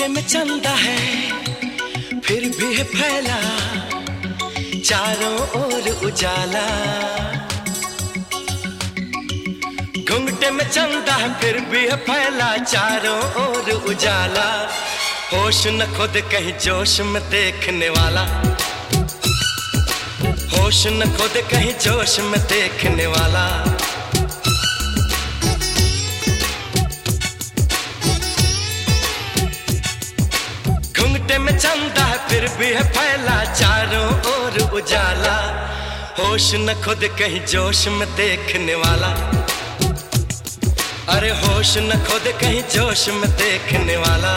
घुंघटे में चंदा है, फिर भी है फैला, चारों ओर उजाला। घुंघटे में चंदा है, फिर भी है फैला, चारों ओर उजाला। होश न खुद कहीं जोश में देखने वाला। होश न खुद कहीं जोश में देखने वाला। घुंघटे में चंदा फिर भी है फैला चारों ओर उजाला। होश न खुद कहीं जोश में देखने वाला। अरे होश न खुद कहीं जोश में देखने वाला।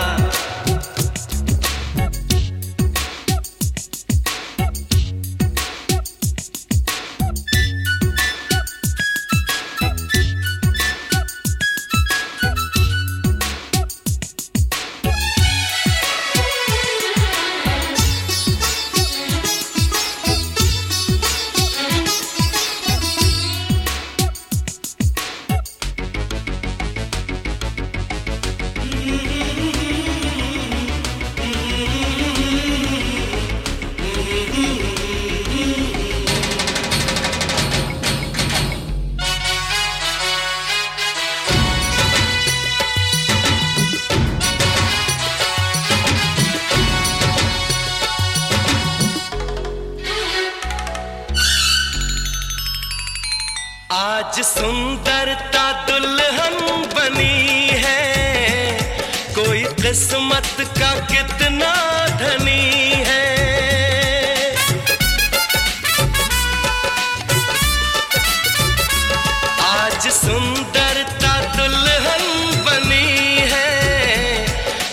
आज सुंदरता दुल्हन बनी है। कोई किस्मत का कितना धनी है। आज सुंदरता दुल्हन बनी है।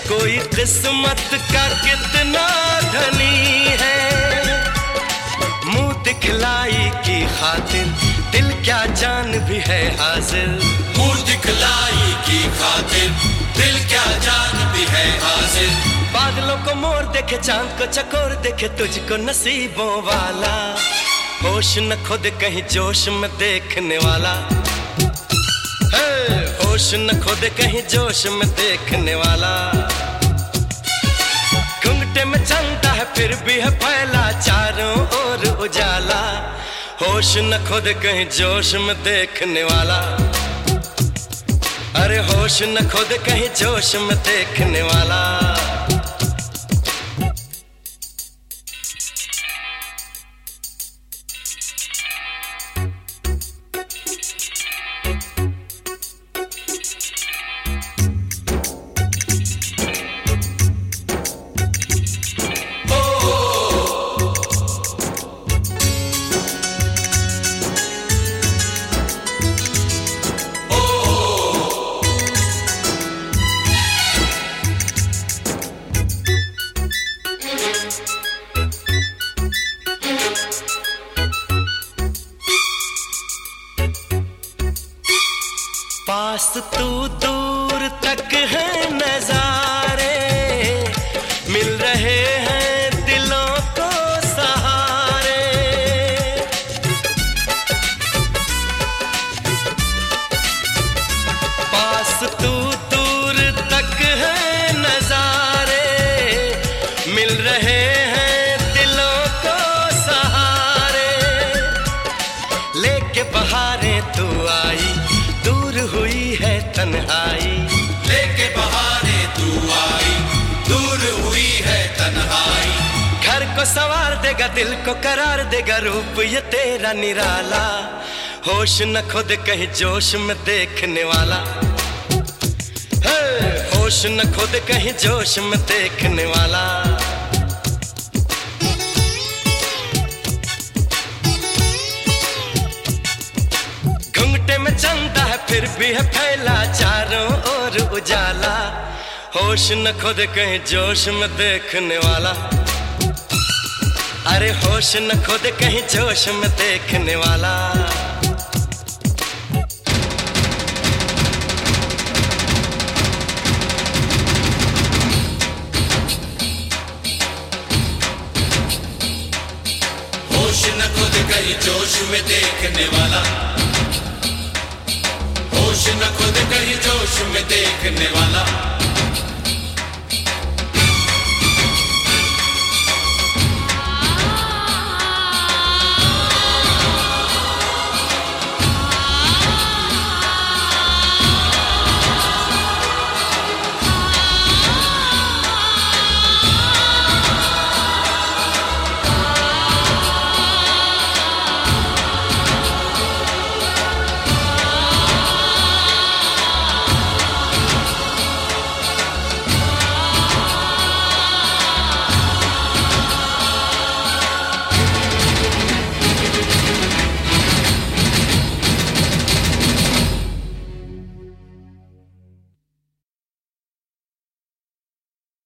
कोई किस्मत का कितना धनी है। जान भी है हाजिर। मुँह दिखलाई की खातिर दिल क्या जान भी है हाजिर। बादलों को मोर देखे चाँद को चकोर देखे तुझको नसीबों वाला। होश न खुद कहीं जोश में देखने वाला। है, होश न खुद कहीं जोश में देखने वाला। घुंघटे में चलता है फिर भी है फैला चारों ओर उजाला। होश न खुद कहीं जोश में देखने वाला। अरे होश न खुद कहीं जोश में देखने वाला। तू दूर तक है नजारे। है तन्हाई। घर को सवार देगा, दिल को करार देगा, रूप ये तेरा निराला। होश न खुद कहीं, जोश में देखने वाला। होश न खुद कहीं, जोश में देखने वाला। घुंघटे में चलता है, फिर भी है फैला चारों ओर उजाला। होश न खुद कहीं जोश में देखने वाला। अरे होश न खुद कहीं जोश में देखने वाला। होश न खुद कहीं जोश में देखने वाला। होश न खुद कहीं जोश में देखने वाला।